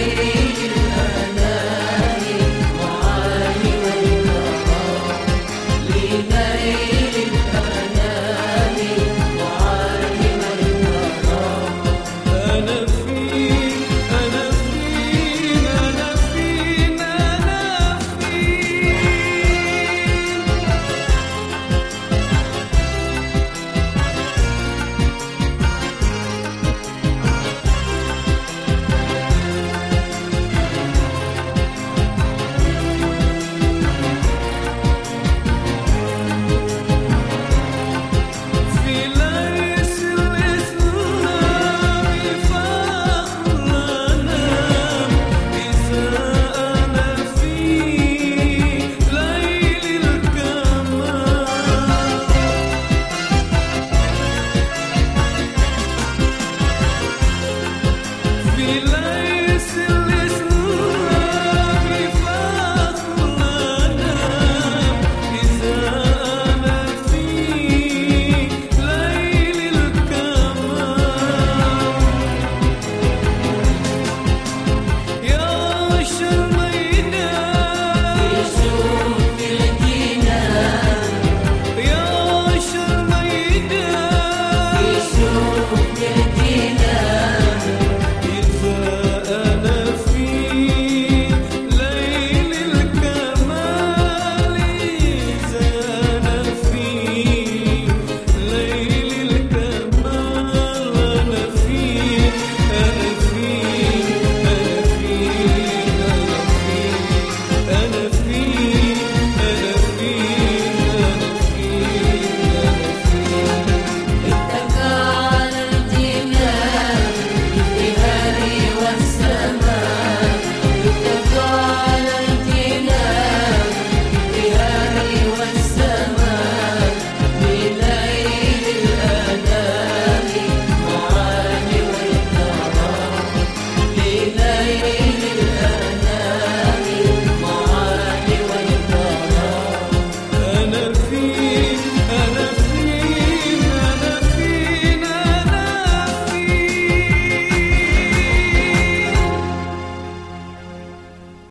lady.